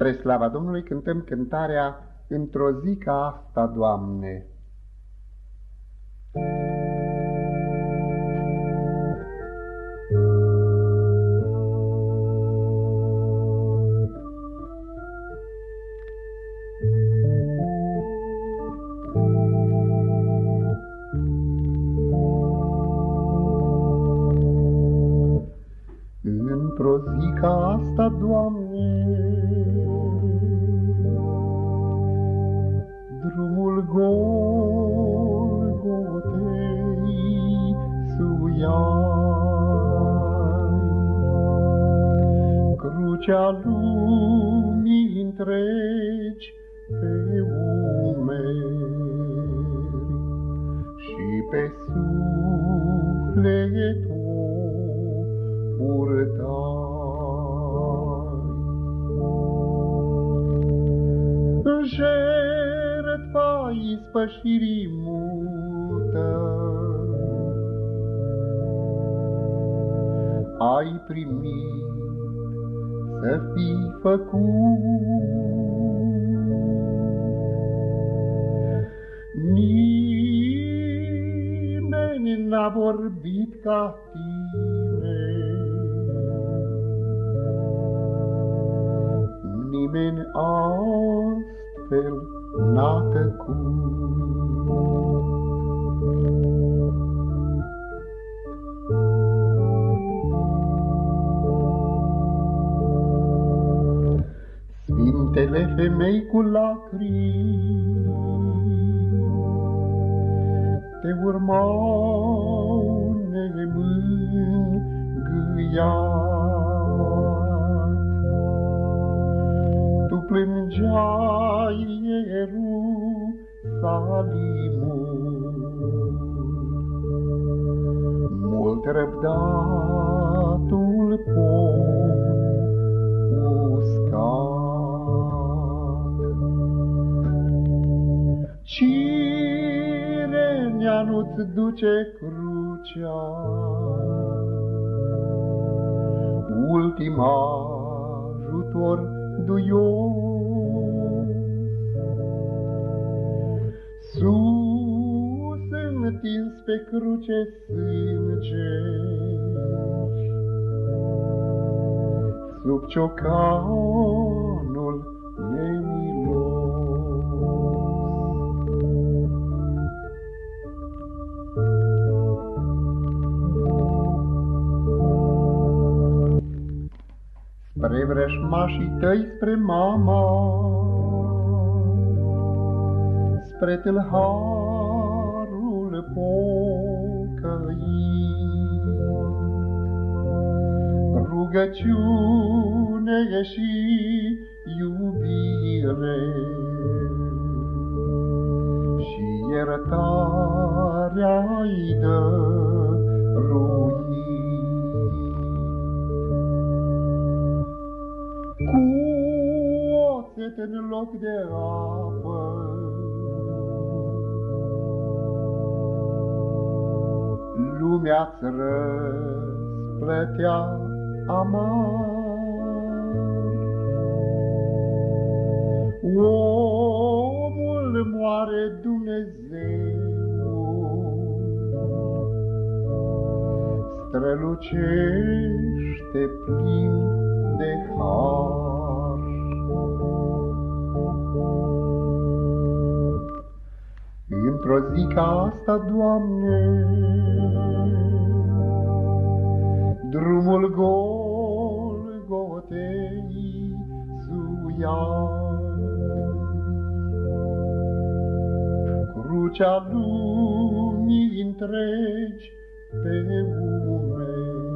Spre slava Domnului cântăm cântarea Într-o zi ca asta, Doamne. Într-o zi ca asta, Doamne, crucea lumii întregi pe umeri și pe sufletul purtai. Jertfa ispășirii mută, ai primit să fii făcut. Nimeni n-a vorbit ca tine, nimeni astfel n-a tăcut. Sfintele femei cu lacrimi te urmau nemângâiat. Tu plângeai Ierusalimul, mult răbdatul pom Cine nu-ți duce crucea, ultima ajutor duios. Sus întins pe cruce sânge, sub ciocanul Spre vrășmașii tăi, spre mama, Spre tâlharul pocăit. Rugăciune și iubire Și iertarea-i dăruit. În loc de apă, Lumea-ți răsplătea amar. Omul moare Dumnezeu, strălucește plin de har. Într-o zi ca asta, Doamne, drumul Golgotei suiai. Crucea lumii întregi pe umeri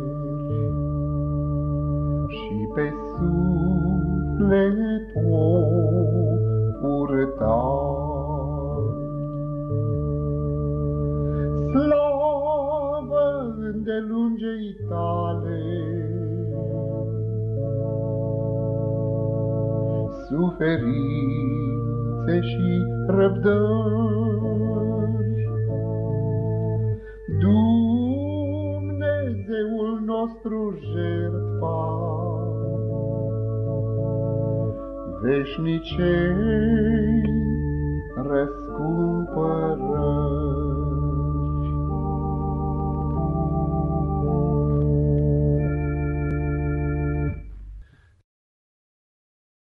și pe suflet o purtai. Îndelungei tale, suferințe și răbdări. Dumnezeul nostru jertfa, veșnicei răscumpărări.